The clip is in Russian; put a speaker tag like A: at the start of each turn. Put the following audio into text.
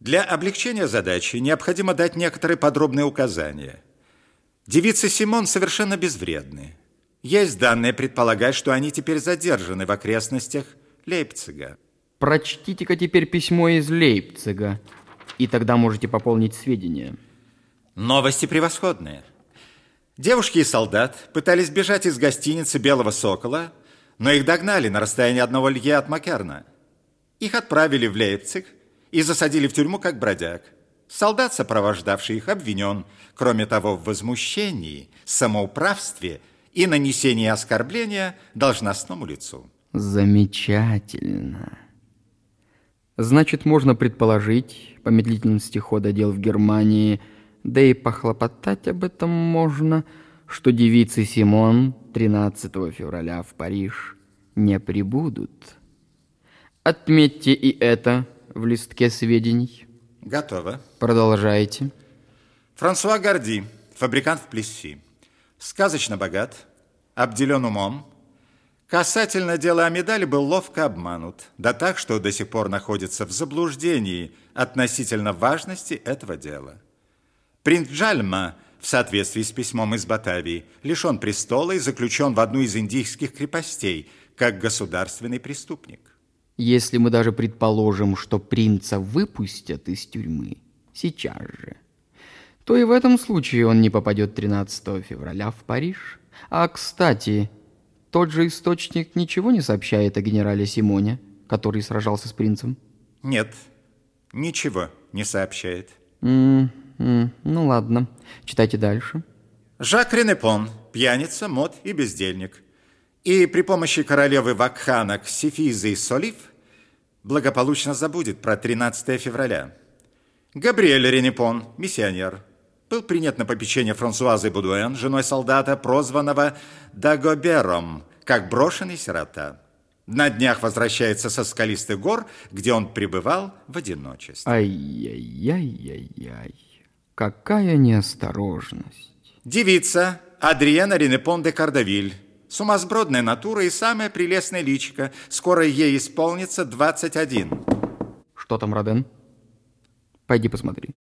A: Для облегчения задачи необходимо дать некоторые подробные указания. Девицы Симон совершенно безвредны. Есть данные предполагать, что они теперь задержаны в окрестностях Лейпцига.
B: Прочтите-ка теперь письмо из Лейпцига, и тогда можете пополнить сведения.
A: Новости превосходные. Девушки и солдат пытались бежать из гостиницы «Белого сокола», но их догнали на расстоянии одного лье от Макерна. Их отправили в Лейпциг, и засадили в тюрьму как бродяг. Солдат, сопровождавший их, обвинен, кроме того, в возмущении, самоуправстве и нанесении оскорбления должностному лицу.
B: Замечательно. Значит, можно предположить, по медлительности хода дел в Германии, да и похлопотать об этом можно, что девицы Симон 13 февраля в Париж не прибудут. Отметьте и это – в листке сведений?
A: Готово.
B: Продолжайте.
A: Франсуа Горди, фабрикант в Плесси. Сказочно богат, обделен умом. Касательно дела о медали был ловко обманут, да так, что до сих пор находится в заблуждении относительно важности этого дела. Принц Джальма, в соответствии с письмом из Батавии, лишен престола и заключен в одну из индийских крепостей, как государственный преступник.
B: Если мы даже предположим, что принца выпустят из тюрьмы сейчас же, то и в этом случае он не попадет 13 февраля в Париж. А, кстати, тот же источник ничего не сообщает о генерале Симоне, который сражался с принцем?
A: Нет, ничего не сообщает.
B: Mm -hmm. Ну ладно, читайте дальше.
A: Жак Ренепон, пьяница, мод и бездельник – и при помощи королевы Вакханок Сифизы и Солив благополучно забудет про 13 февраля. Габриэль Ренепон, миссионер, был принят на попечение Франсуазы Будуэн, женой солдата, прозванного Дагобером, как брошенный сирота. На днях возвращается со скалистых гор, где он пребывал в одиночестве.
B: Ай-яй-яй-яй-яй, какая неосторожность.
A: Девица Адриена Ренепон де Кардавиль, Сумасбродная натура и самая прелестная личика. Скоро ей исполнится 21.
B: Что там, Роден? Пойди посмотри.